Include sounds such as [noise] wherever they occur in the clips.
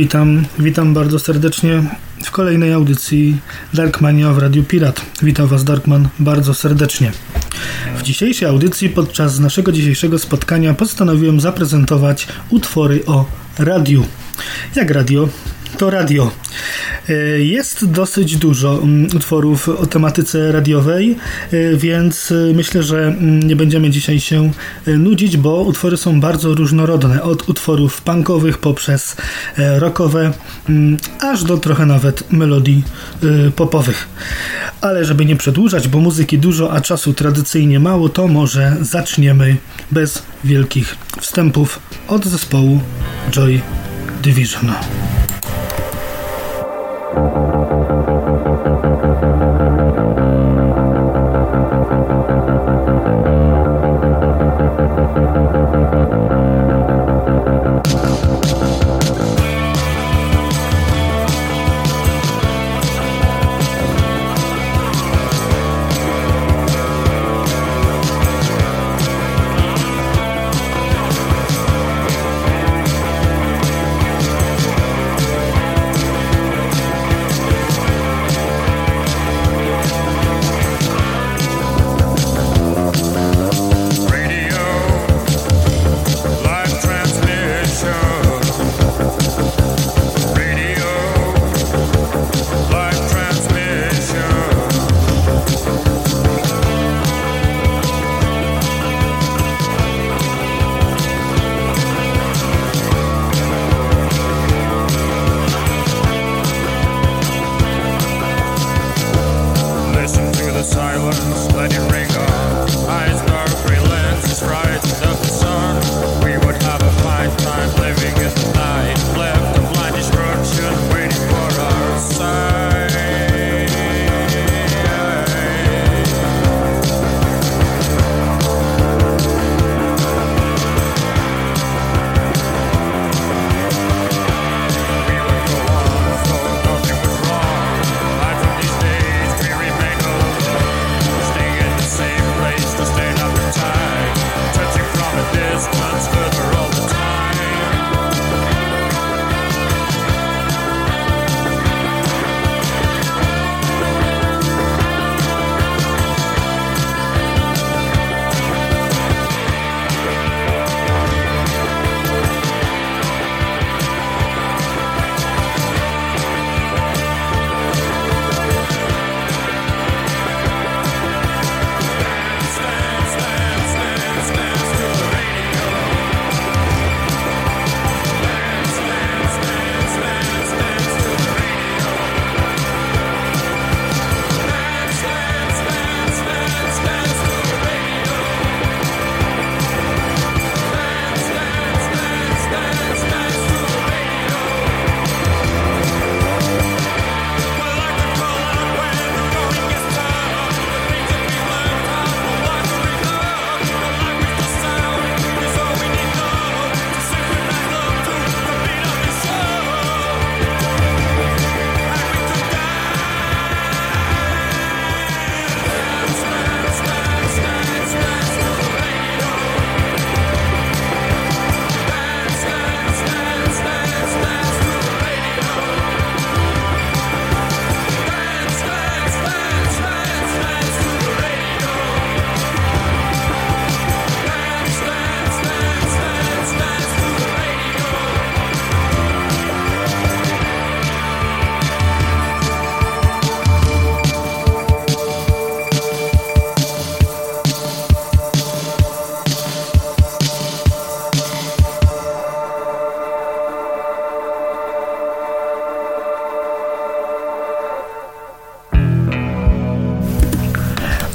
Witam, witam bardzo serdecznie w kolejnej audycji Darkmania w Radiu Pirat. Witam Was Darkman bardzo serdecznie. W dzisiejszej audycji podczas naszego dzisiejszego spotkania postanowiłem zaprezentować utwory o radiu. Jak radio? To radio. E, jest dosyć dużo mm, utworów o tematyce radiowej, e, więc e, myślę, że mm, nie będziemy dzisiaj się nudzić, bo utwory są bardzo różnorodne. Od utworów punkowych poprzez rockowe, mm, aż do trochę nawet melodii popowych. Ale żeby nie przedłużać, bo muzyki dużo, a czasu tradycyjnie mało, to może zaczniemy bez wielkich wstępów od zespołu Joy Division.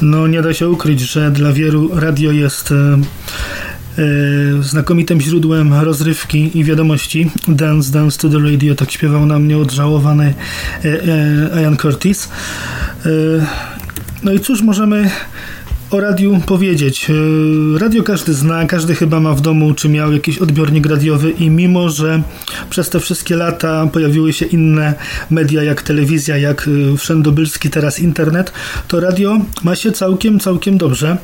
No nie da się ukryć, że dla wielu radio jest e, e, znakomitym źródłem rozrywki i wiadomości. Dance, Dance to the Radio, tak śpiewał nam nieodżałowany e, Ian Curtis. No i cóż możemy o radiu powiedzieć. E, radio każdy zna, każdy chyba ma w domu, czy miał jakiś odbiornik radiowy i mimo, że przez te wszystkie lata pojawiły się inne media, jak telewizja, jak e, wszędobylski teraz internet, to radio ma się całkiem, całkiem dobrze.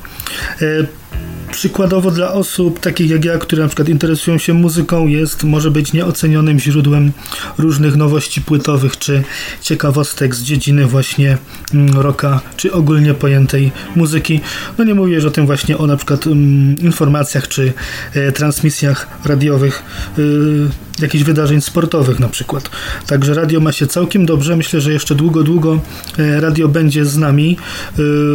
Przykładowo dla osób takich jak ja, które na przykład interesują się muzyką, jest, może być nieocenionym źródłem różnych nowości płytowych czy ciekawostek z dziedziny właśnie mm, rocka, czy ogólnie pojętej muzyki. No nie mówię już o tym właśnie o na przykład um, informacjach czy e, transmisjach radiowych e, jakichś wydarzeń sportowych na przykład. Także radio ma się całkiem dobrze. Myślę, że jeszcze długo, długo e, radio będzie z nami.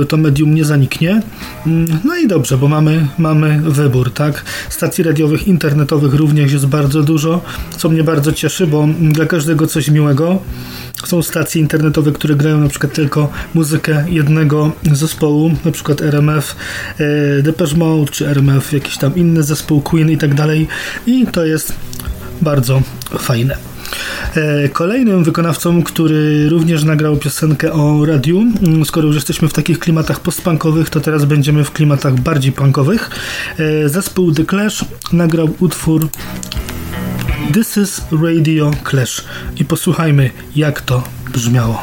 E, to medium nie zaniknie. Mm, no i dobrze, bo mamy, mamy wybór, tak? Stacji radiowych, internetowych również jest bardzo dużo, co mnie bardzo cieszy, bo dla każdego coś miłego. Są stacje internetowe, które grają na przykład tylko muzykę jednego zespołu, na przykład RMF e, Depeche Mode, czy RMF jakiś tam inny zespół, Queen i tak dalej. I to jest bardzo fajne. E, kolejnym wykonawcą, który również nagrał piosenkę o radiu, mm, skoro już jesteśmy w takich klimatach postpunkowych, to teraz będziemy w klimatach bardziej punkowych. E, zespół The Clash nagrał utwór This is Radio Clash i posłuchajmy jak to brzmiało.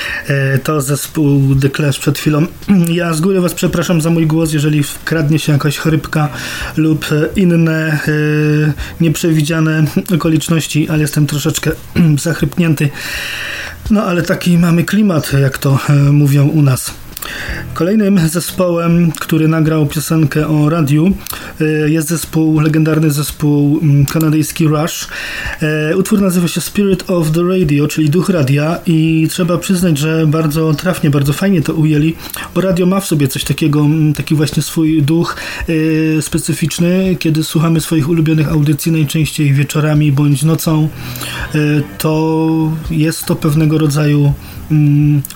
E, To zespół The Clash przed chwilą. [clears throat] Ja z góry Was przepraszam za mój głos, jeżeli wkradnie się jakaś chrypka lub e, inne e, nieprzewidziane okoliczności, ale jestem troszeczkę [clears throat] zachrypnięty. No ale taki mamy klimat, jak to mówią u nas. Kolejnym zespołem, który nagrał piosenkę o radiu, e, jest zespół, legendarny zespół mm, kanadyjski Rush. E, Utwór nazywa się Spirit of the Radio, czyli duch radia i trzeba przyznać, że bardzo trafnie, bardzo fajnie to ujęli, bo radio ma w sobie coś takiego, mm, taki właśnie swój duch e, specyficzny, kiedy słuchamy swoich ulubionych audycji, najczęściej wieczorami bądź nocą, to jest to pewnego rodzaju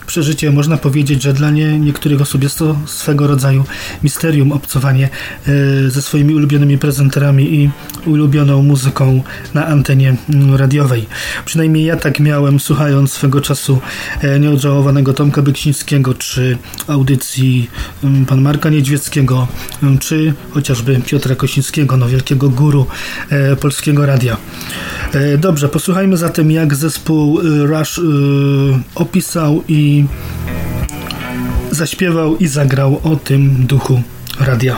przeżycie. Można powiedzieć, że dla nie, niektórych osób jest to swego rodzaju misterium, obcowanie e, ze swoimi ulubionymi prezenterami i ulubioną muzyką na antenie mm, radiowej. Przynajmniej ja tak miałem, słuchając swego czasu e, nieodżałowanego Tomka Beksińskiego, czy audycji mm, pan Marka Niedźwieckiego, mm, czy chociażby Piotra Kosińskiego, no wielkiego guru e, polskiego radia. Dobrze, posłuchajmy zatem jak zespół e, Rush e, opisał i zaśpiewał i zagrał o tym duchu radia.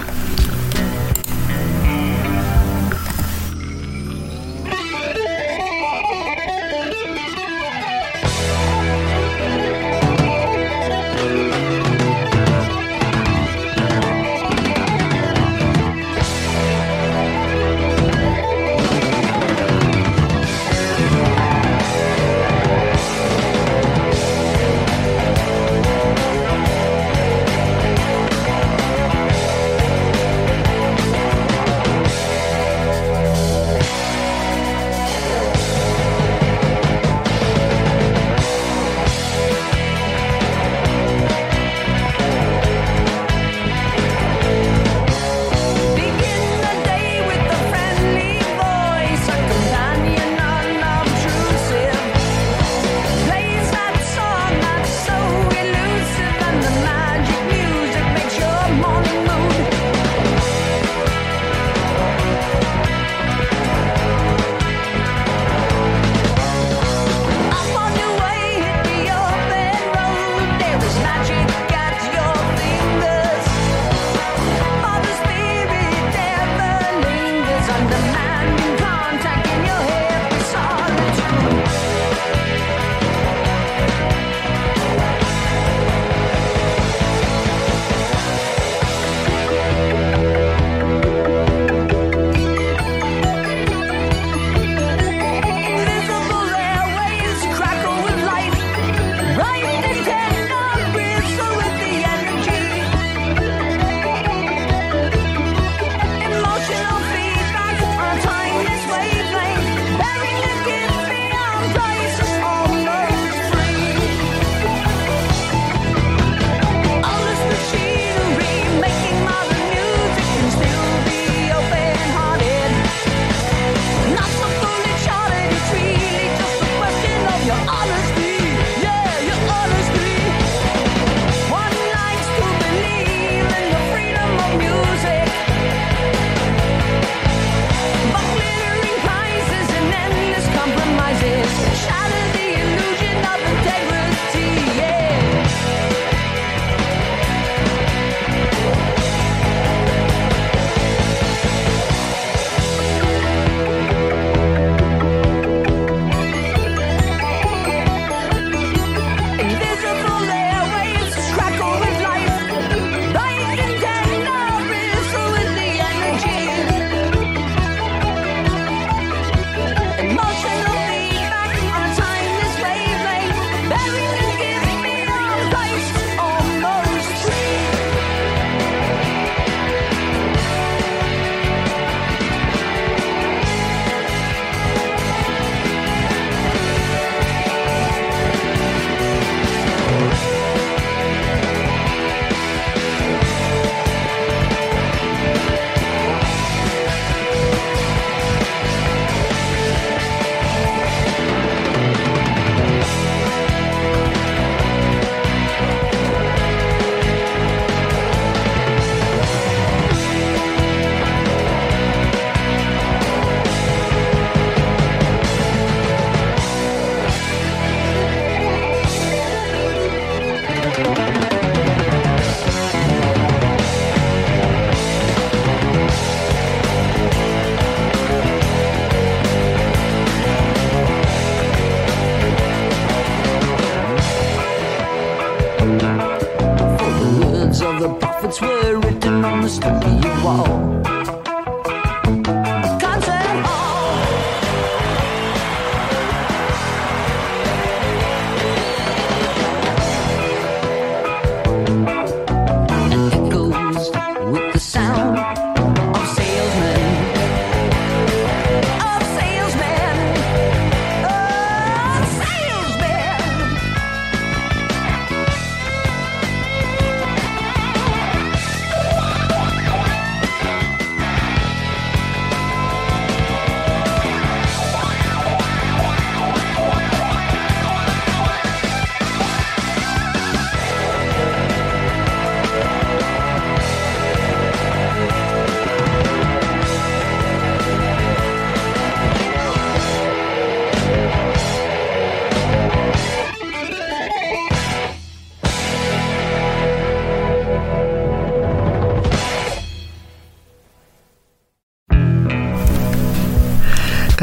Words were written on the studio wall.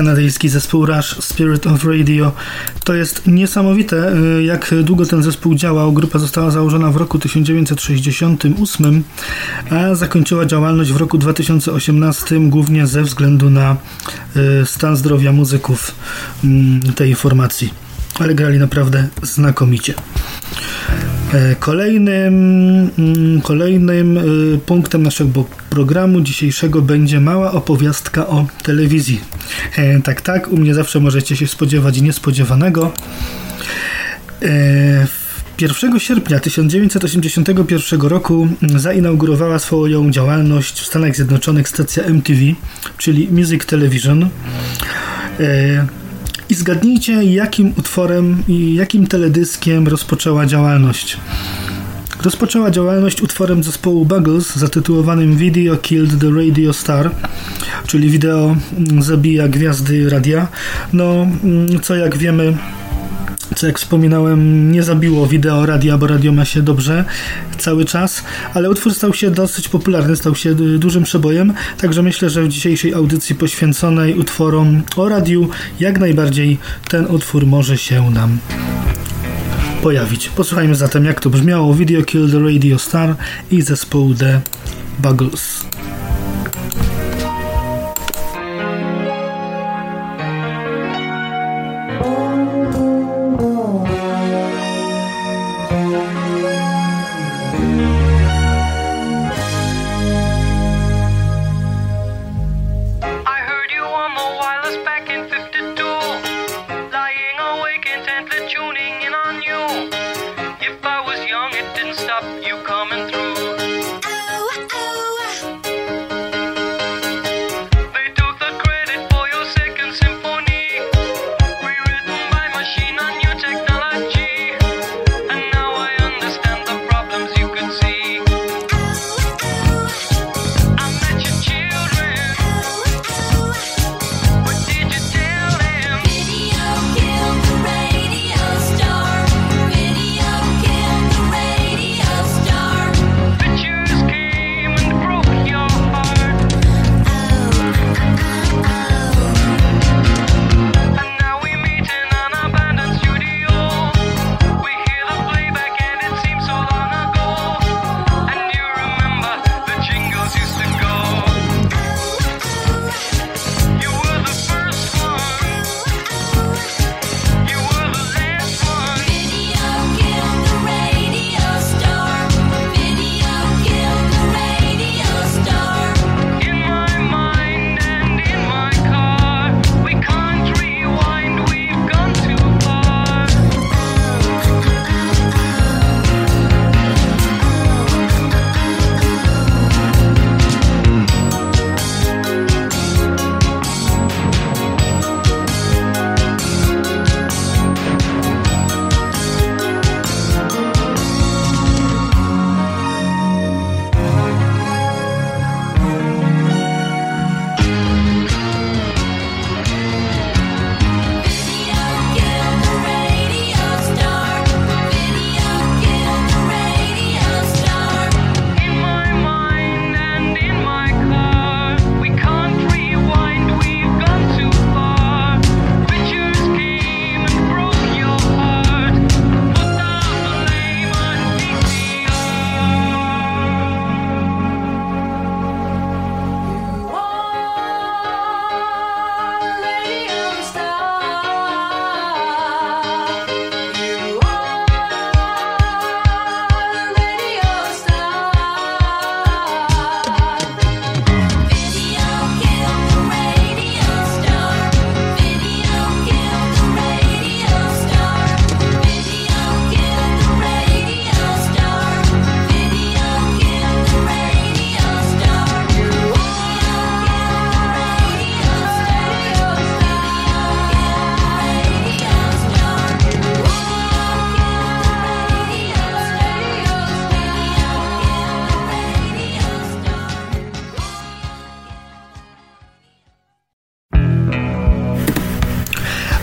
Kanadyjski zespół Rush Spirit of Radio. To jest niesamowite, y, jak długo ten zespół działał. Grupa została założona w roku 1968, a zakończyła działalność w roku 2018, głównie ze względu na y, stan zdrowia muzyków mm, tej formacji. Ale grali naprawdę znakomicie. E, Kolejnym, mm, kolejnym y, punktem naszego programu dzisiejszego będzie mała opowiastka o telewizji. E, Tak, tak, u mnie zawsze możecie się spodziewać niespodziewanego. E, 1 sierpnia 1981 roku zainaugurowała swoją działalność w Stanach Zjednoczonych stacja MTV, czyli Music Television. E, I zgadnijcie, jakim utworem i jakim teledyskiem rozpoczęła działalność. Rozpoczęła działalność utworem zespołu Buggles zatytułowanym Video Killed the Radio Star, czyli wideo mm, zabija gwiazdy radia. No, mm, co jak wiemy, co jak wspominałem, nie zabiło wideo radia, bo radio ma się dobrze cały czas, ale utwór stał się dosyć popularny, stał się du- dużym przebojem, także myślę, że w dzisiejszej audycji poświęconej utworom o radiu jak najbardziej ten utwór może się nam pojawić. Posłuchajmy zatem jak to brzmiało Video Kill the Radio Star i zespołu The Buggles.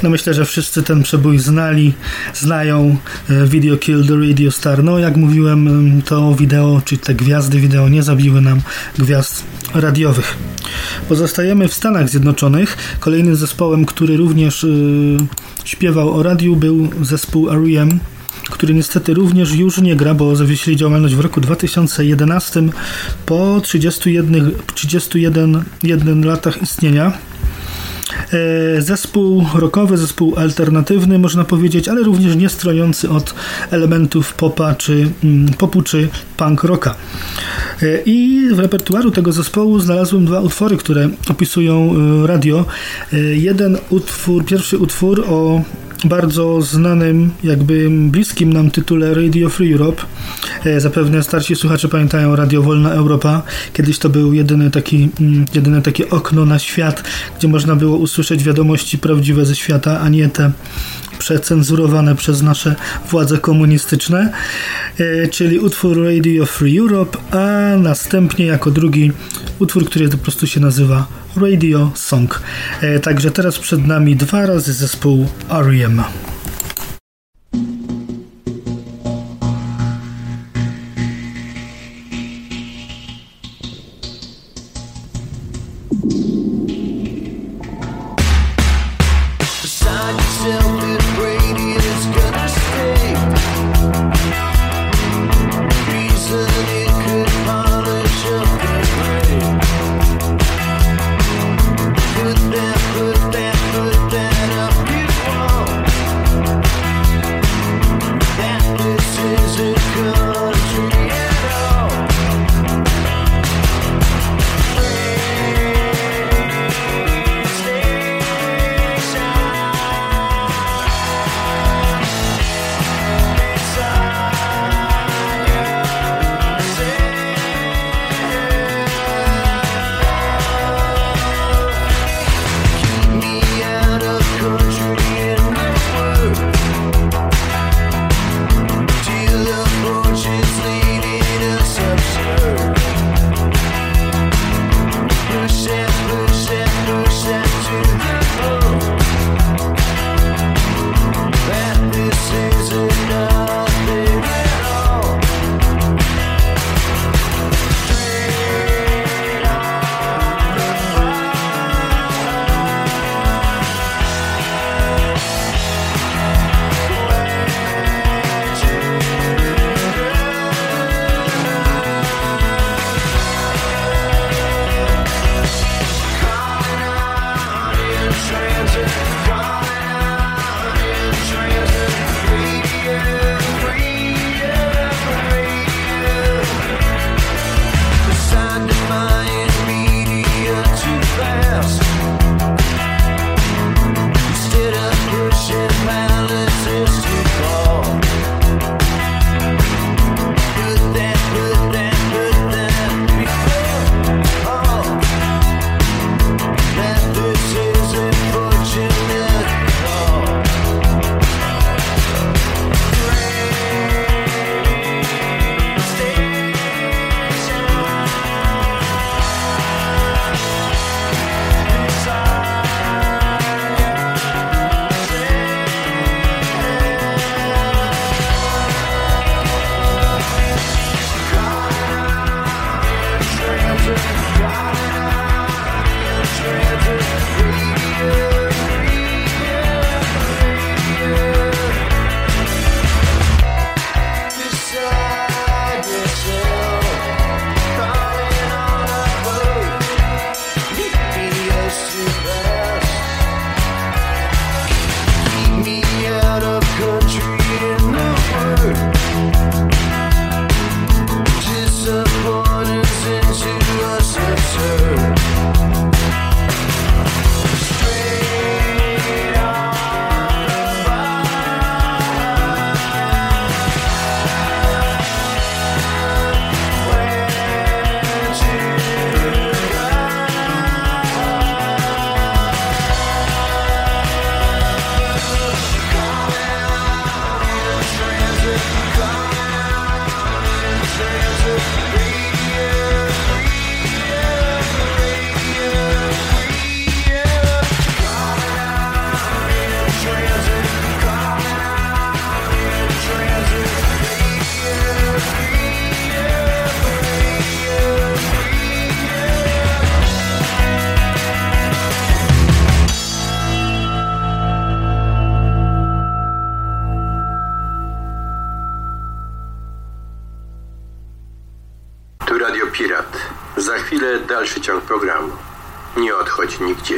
No myślę, że wszyscy ten przebój znali, znają e, Video Kill the Radio Star. No jak mówiłem, em, to wideo, czy te gwiazdy wideo nie zabiły nam gwiazd radiowych. Pozostajemy w Stanach Zjednoczonych. Kolejnym zespołem, który również y, śpiewał o radiu był zespół R.E.M., który niestety również już nie gra, bo zawiesili działalność w roku 2011 po 31, 31 jeden latach istnienia. E, Zespół rockowy, zespół alternatywny, można powiedzieć, ale również nie strojący od elementów popa czy mm, popu czy punk rocka. E, I w repertuaru tego zespołu znalazłem dwa utwory, które opisują e, radio. Jeden utwór, pierwszy utwór o bardzo znanym, jakby bliskim nam tytule Radio Free Europe. E, Zapewne starsi słuchacze pamiętają Radio Wolna Europa. Kiedyś to był jedyny taki, mm, jedyne takie okno na świat, gdzie można było usłyszeć wiadomości prawdziwe ze świata, a nie te przecenzurowane przez nasze władze komunistyczne, e, czyli utwór Radio Free Europe, a następnie jako drugi utwór, który po prostu się nazywa Radio Song. E, Także teraz przed nami dwa razy zespół R.E.M.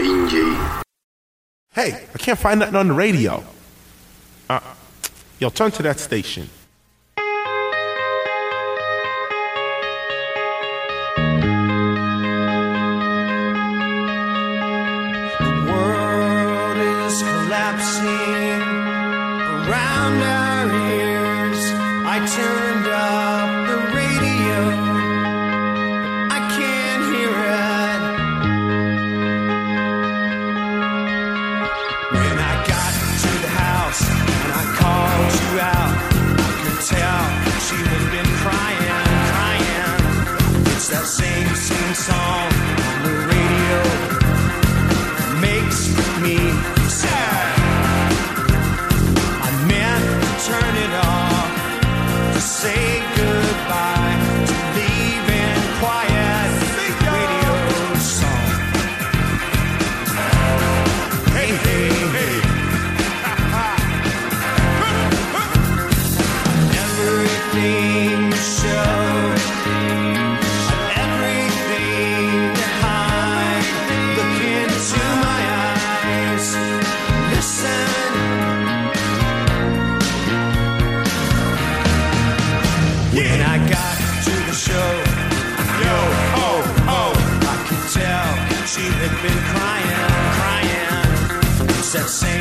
indziej. Hey, I can't find nothing on the radio. Uh, yo, turn to that station. The world is collapsing around our ears. I turn. song. success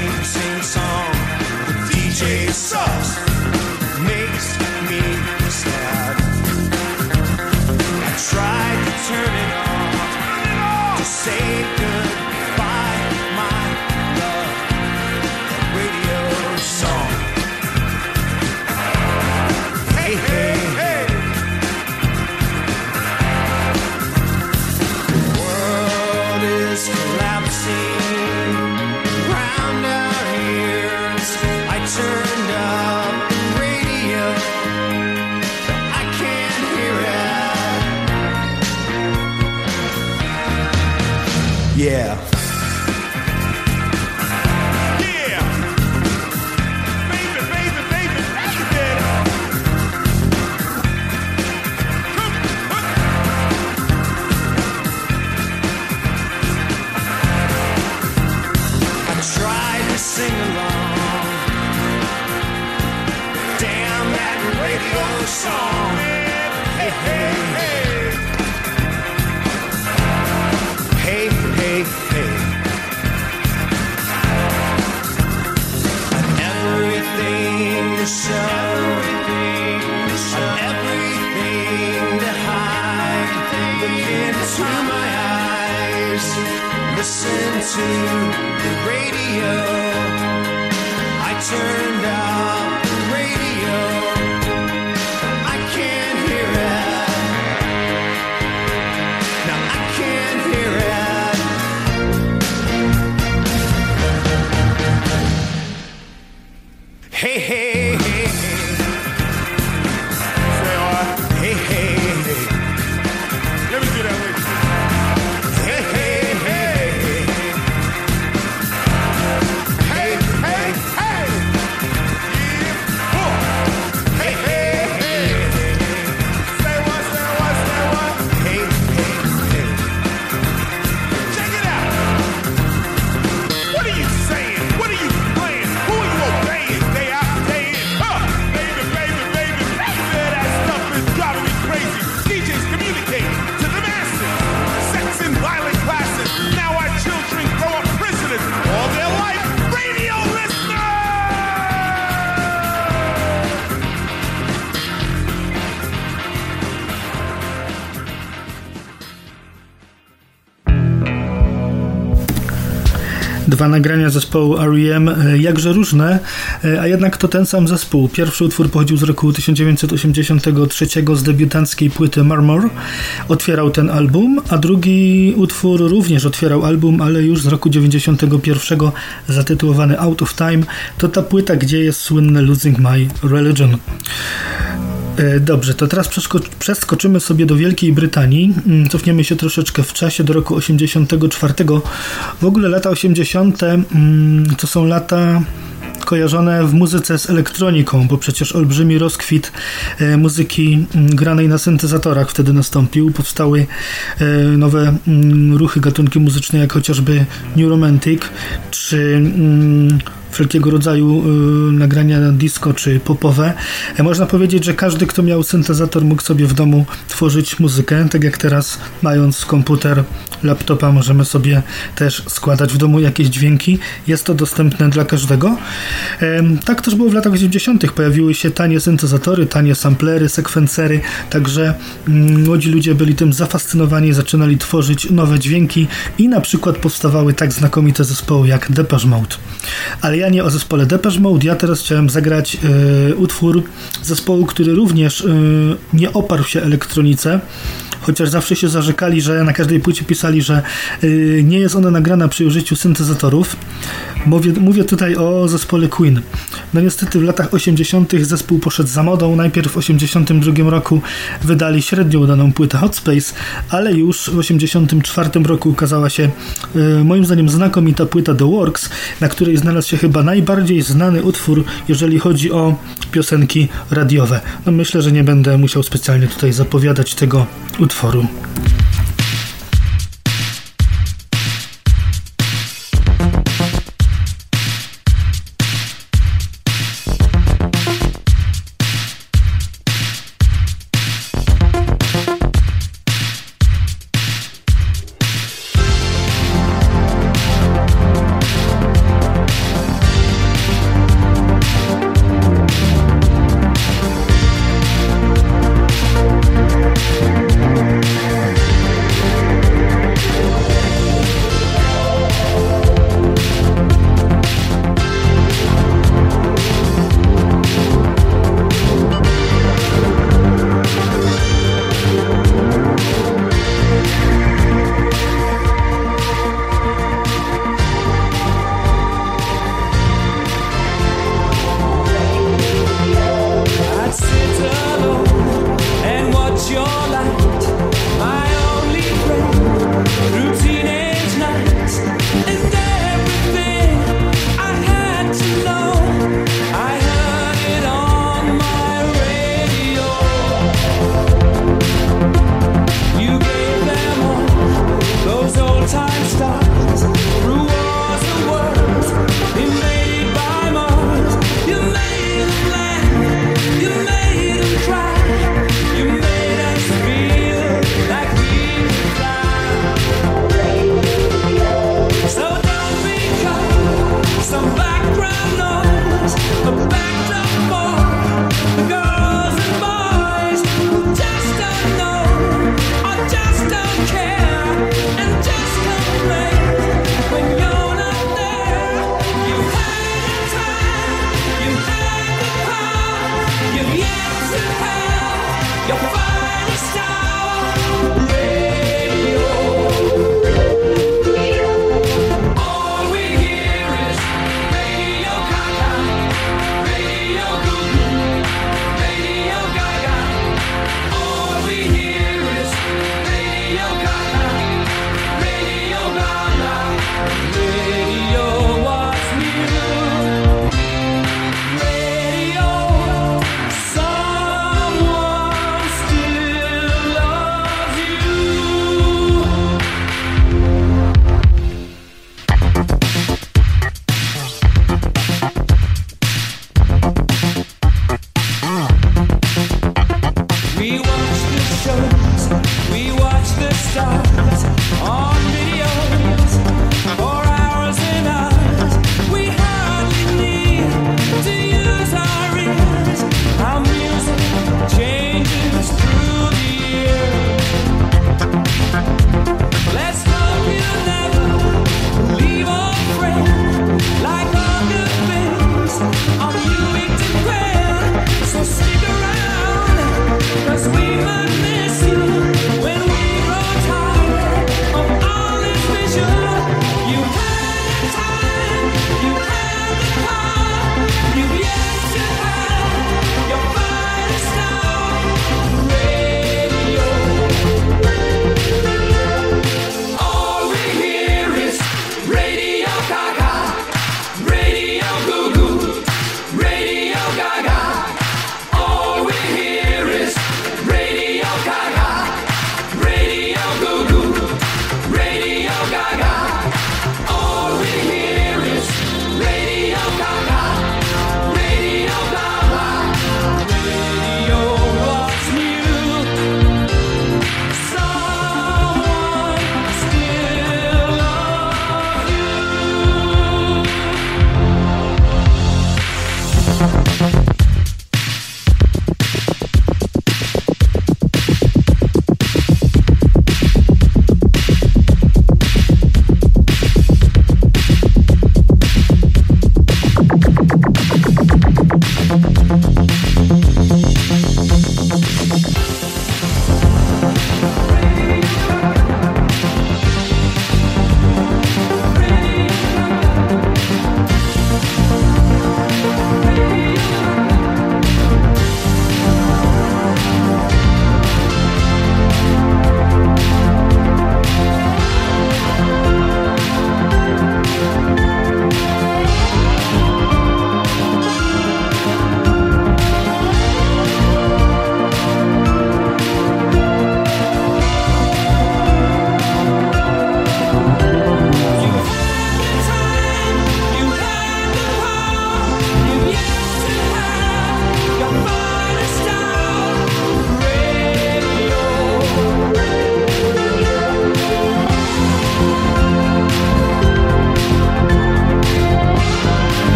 dwa nagrania zespołu R.E.M. E, jakże różne, e, a jednak to ten sam zespół. Pierwszy utwór pochodził z roku 1983 z debiutanckiej płyty Marmor. Otwierał ten album, a drugi utwór również otwierał album, ale już z roku 1991, zatytułowany Out of Time. To ta płyta, gdzie jest słynne Losing My Religion. E, dobrze, to teraz przeskoczymy sobie do Wielkiej Brytanii. Mm, cofniemy się troszeczkę w czasie do roku 84. W ogóle lata 80. Mm, to są lata kojarzone w muzyce z elektroniką, bo przecież olbrzymi rozkwit e, muzyki mm, granej na syntezatorach wtedy nastąpił. Powstały e, nowe ruchy, gatunki muzyczne, jak chociażby New Romantic czy wszelkiego rodzaju y, nagrania disco czy popowe. E, Można powiedzieć, że każdy, kto miał syntezator, mógł sobie w domu tworzyć muzykę, tak jak teraz mając komputer, laptopa, możemy sobie też składać w domu jakieś dźwięki. Jest to dostępne dla każdego. Em, Tak też było w latach 80. Pojawiły się tanie syntezatory, tanie samplery, sekwencery, także mm, młodzi ludzie byli tym zafascynowani, zaczynali tworzyć nowe dźwięki i na przykład powstawały tak znakomite zespoły jak Depeche Mode. Ale o zespole Depeche Mode, ja teraz chciałem zagrać e, utwór zespołu, który również e, nie oparł się elektronice, chociaż zawsze się zarzekali, że na każdej płycie pisali, że y, nie jest ona nagrana przy użyciu syntezatorów. Mówię, mówię tutaj o zespole Queen. No niestety w latach 80. zespół poszedł za modą. Najpierw w 82 roku wydali średnio udaną płytę Hot Space, ale już w 84 roku ukazała się y, moim zdaniem znakomita płyta The Works, na której znalazł się chyba najbardziej znany utwór, jeżeli chodzi o piosenki radiowe. No myślę, że nie będę musiał specjalnie tutaj zapowiadać tego utworu. Jugendforum.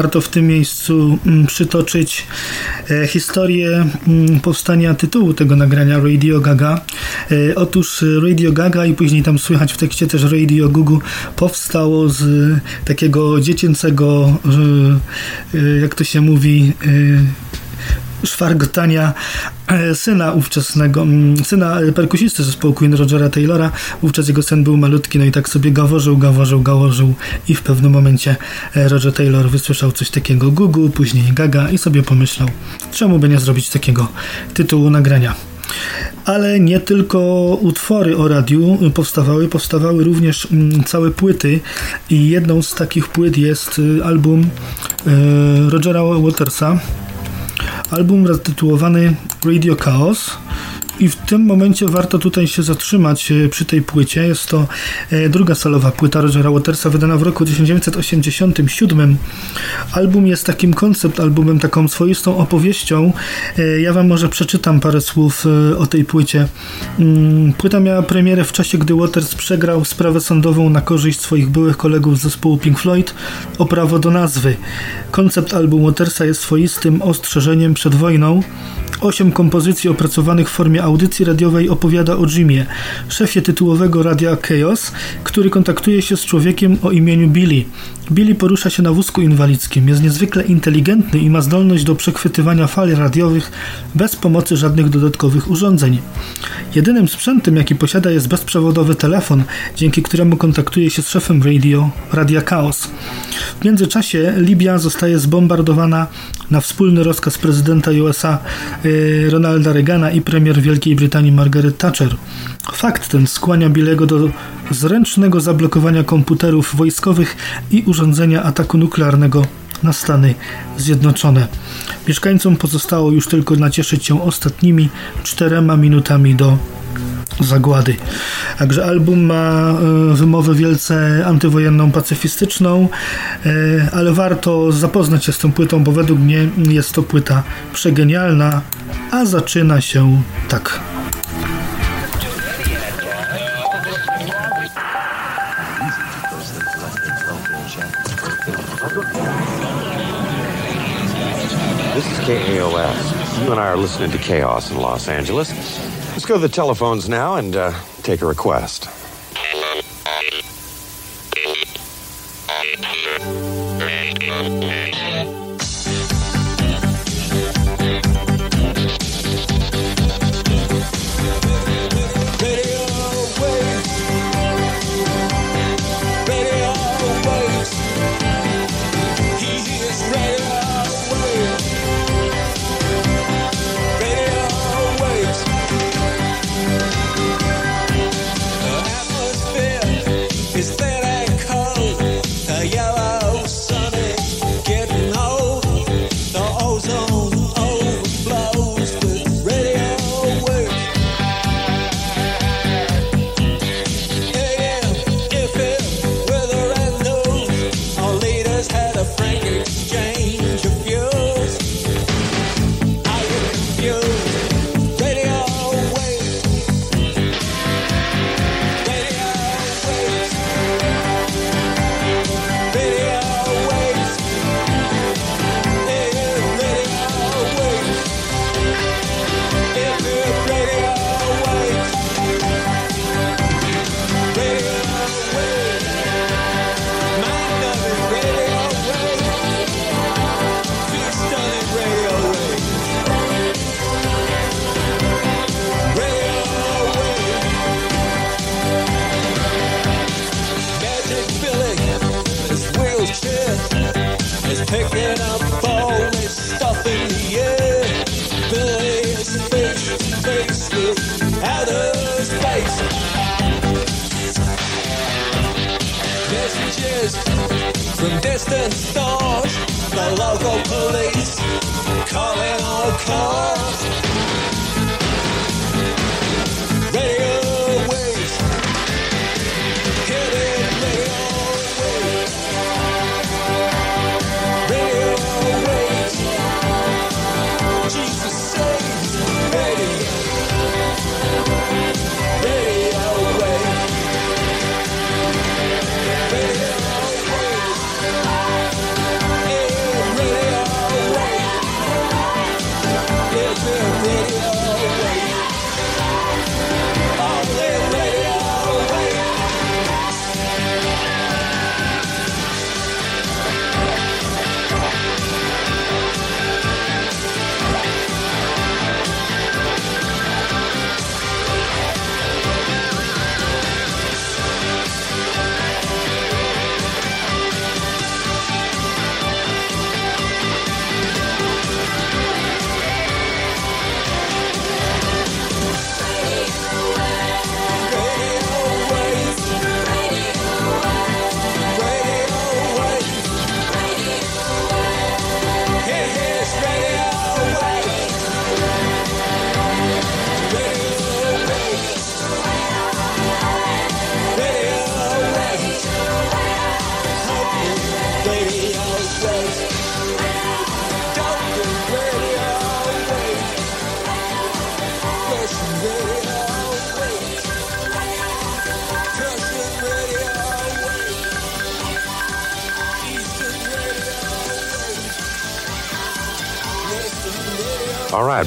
Warto w tym miejscu mm, przytoczyć e, historię mm, powstania tytułu tego nagrania Radio Gaga. E, Otóż Radio Gaga i później tam słychać w tekście też Radio Gugu powstało z takiego dziecięcego, e, jak to się mówi, szwargotania e, syna ówczesnego, mm, syna perkusisty zespołu Queen Rogera Taylora. Wówczas jego syn był malutki, no i tak sobie gaworzył, gaworzył, gaworzył i w pewnym momencie e, Roger Taylor wysłyszał coś takiego Gugu, później Gaga i sobie pomyślał, czemu by nie zrobić takiego tytułu nagrania. Ale nie tylko utwory o radiu powstawały, powstawały również mm, całe płyty i jedną z takich płyt jest y, album Rogera Watersa, album zatytułowany Radio Chaos. I w tym momencie warto tutaj się zatrzymać e, przy tej płycie. Jest to e, druga solowa płyta Rogera Watersa, wydana w roku 1987. Album jest takim koncept albumem, taką swoistą opowieścią. E, Ja Wam może przeczytam parę słów o tej płycie. Mm, Płyta miała premierę w czasie, gdy Waters przegrał sprawę sądową na korzyść swoich byłych kolegów z zespołu Pink Floyd o prawo do nazwy. Koncept albumu Watersa jest swoistym ostrzeżeniem przed wojną. Osiem kompozycji opracowanych w formie audycji radiowej opowiada o Jimie, szefie tytułowego radia Chaos, który kontaktuje się z człowiekiem o imieniu Billy. Billy porusza się na wózku inwalidzkim, jest niezwykle inteligentny i ma zdolność do przechwytywania fal radiowych bez pomocy żadnych dodatkowych urządzeń. Jedynym sprzętem, jaki posiada, jest bezprzewodowy telefon, dzięki któremu kontaktuje się z szefem radio Radia Chaos. W międzyczasie Libia zostaje zbombardowana na wspólny rozkaz prezydenta USA y, Ronalda Reagana i premier Wielkiej Brytanii Margaret Thatcher. Fakt ten skłania Billego do zręcznego zablokowania komputerów wojskowych i urządzenia ataku nuklearnego na Stany Zjednoczone. Mieszkańcom pozostało już tylko nacieszyć się ostatnimi czterema minutami do zagłady. Także album ma e, wymowę wielce antywojenną, pacyfistyczną, e, ale warto zapoznać się z tą płytą, bo według mnie jest to płyta przegenialna, a zaczyna się tak. This is KAOS. You and I are listening to Chaos in Los Angeles. Let's go to the telephones now and uh, take a request.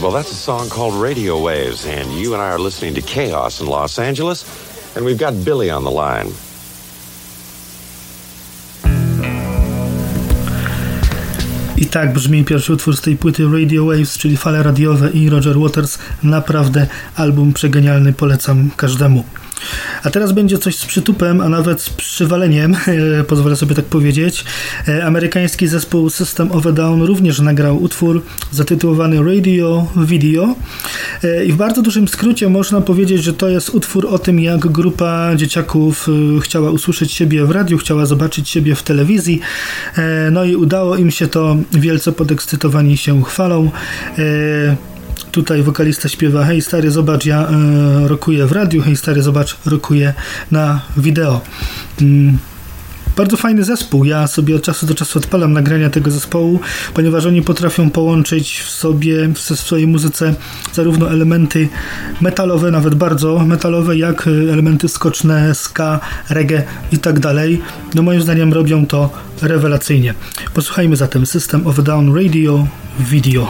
Well, that's a song called Radio Waves, and you and I are listening to Chaos in Los Angeles, and we've got Billy on the line. I tak brzmi pierwszy utwór z tej płyty Radio Waves, czyli fale radiowe i Roger Waters. Naprawdę album przegenialny, polecam każdemu. A teraz będzie coś z przytupem, a nawet z przywaleniem, [laughs] pozwolę sobie tak powiedzieć. E, Amerykański zespół System of a Down również nagrał utwór zatytułowany Radio Video. E, I w bardzo dużym skrócie można powiedzieć, że to jest utwór o tym, jak grupa dzieciaków e, chciała usłyszeć siebie w radiu, chciała zobaczyć siebie w telewizji. No i udało im się to, wielce podekscytowani się chwalą. Tutaj wokalista śpiewa Hej stary, zobacz, ja e, rokuję w radiu, hej stary, zobacz, rokuję na wideo. Mm. Bardzo fajny zespół. Ja sobie od czasu do czasu odpalam nagrania tego zespołu, ponieważ oni potrafią połączyć w sobie, w swojej muzyce zarówno elementy metalowe, nawet bardzo metalowe, jak e, elementy skoczne, ska, reggae i tak dalej. No moim zdaniem robią to rewelacyjnie. Posłuchajmy zatem System of Down Radio Video.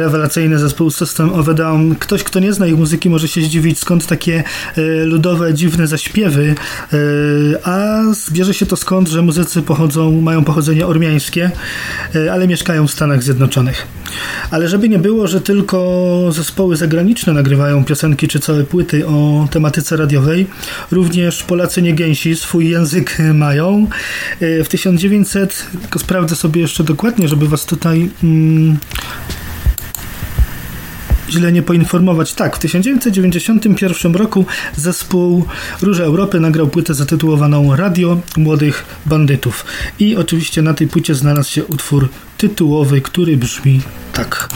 rewelacyjny zespół System of a Down. Ktoś, kto nie zna ich muzyki, może się zdziwić, skąd takie e, ludowe, dziwne zaśpiewy, e, a zbierze się to skąd, że muzycy pochodzą, mają pochodzenie ormiańskie, e, ale mieszkają w Stanach Zjednoczonych. Ale żeby nie było, że tylko zespoły zagraniczne nagrywają piosenki czy całe płyty o tematyce radiowej, również Polacy niegęsi swój język [laughs] mają. W 1900, tylko sprawdzę sobie jeszcze dokładnie, żeby was tutaj... Mm, źle nie poinformować. Tak, w 1991 roku zespół Róża Europy nagrał płytę zatytułowaną Radio Młodych Bandytów. I oczywiście na tej płycie znalazł się utwór tytułowy, który brzmi tak.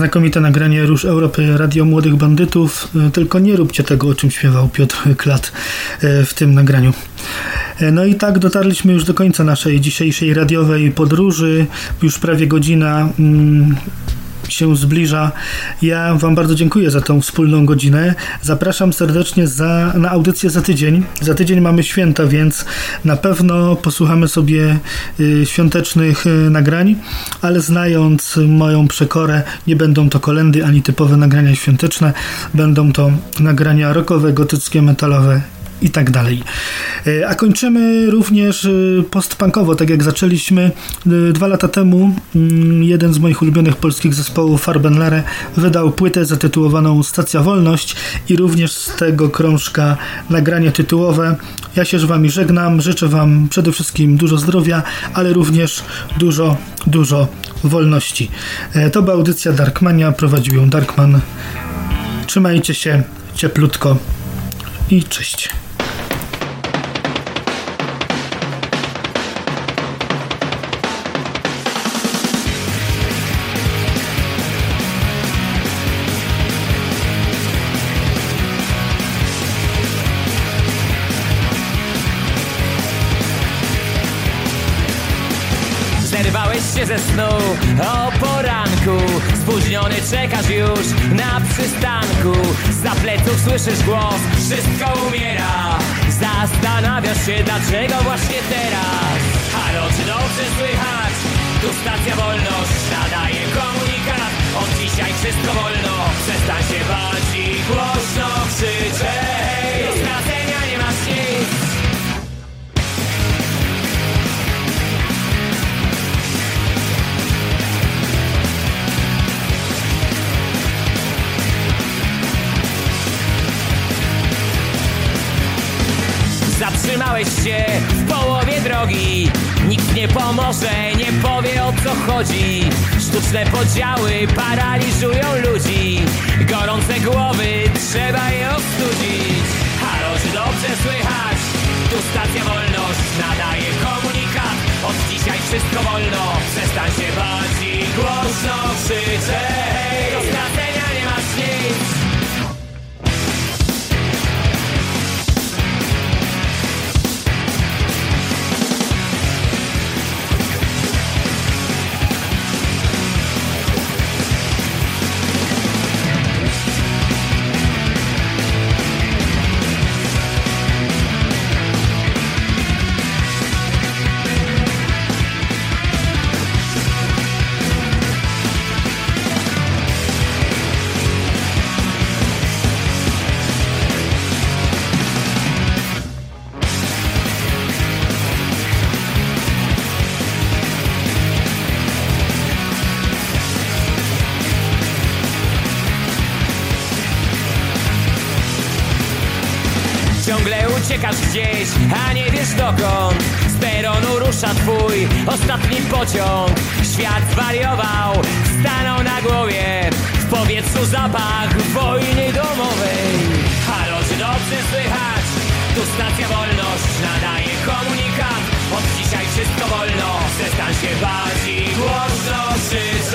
znakomite nagranie Róż Europy Radio Młodych Bandytów. E, tylko nie róbcie tego, o czym śpiewał Piotr Klat e, w tym nagraniu. E, no i tak dotarliśmy już do końca naszej dzisiejszej radiowej podróży. Już prawie godzina mm, się zbliża. Ja Wam bardzo dziękuję za tą wspólną godzinę. Zapraszam serdecznie za, na audycję za tydzień. Za tydzień mamy święta, więc na pewno posłuchamy sobie y, świątecznych y, nagrań, ale znając moją przekorę, nie będą to kolendy ani typowe nagrania świąteczne. Będą to nagrania rockowe, gotyckie, metalowe i tak dalej. E, A kończymy również e, postpunkowo, tak jak zaczęliśmy e, dwa lata temu. mm, Jeden z moich ulubionych polskich zespołów, Farbenlere, wydał płytę zatytułowaną Stacja Wolność i również z tego krążka nagranie tytułowe. Ja się z Wami żegnam, życzę Wam przede wszystkim dużo zdrowia, ale również dużo, dużo wolności. To była audycja Darkmania, prowadził ją Darkman. Trzymajcie się cieplutko i cześć. Ze snu. O poranku Spóźniony czekasz już na przystanku. Za pleców słyszysz głos Wszystko umiera. Zastanawiasz się dlaczego właśnie teraz? Halo, czy dobrze słychać? Tu stacja wolność nadaje komunikat. Od dzisiaj wszystko wolno Przestań się bać i głośno krzyczeć Zatrzymałeś się w połowie drogi. Nikt nie pomoże, nie powie o co chodzi. Sztuczne podziały paraliżują ludzi. Gorące głowy trzeba je ostudzić. Halo, czy dobrze słychać? Tu stacja wolność nadaje komunikat. Od dzisiaj wszystko wolno. Przestań się bać i głośno krzyczeć uciekasz gdzieś, a nie wiesz dokąd. Z peronu rusza twój ostatni pociąg. Świat zwariował, stanął na głowie. W powietrzu zapach wojny domowej. Halo, czy dobrze słychać? Tu stacja wolność nadaje komunikat. Od dzisiaj wszystko wolno, przestań się i głośno krzyczeć.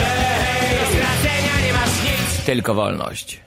Do stracenia nie masz nic, tylko wolność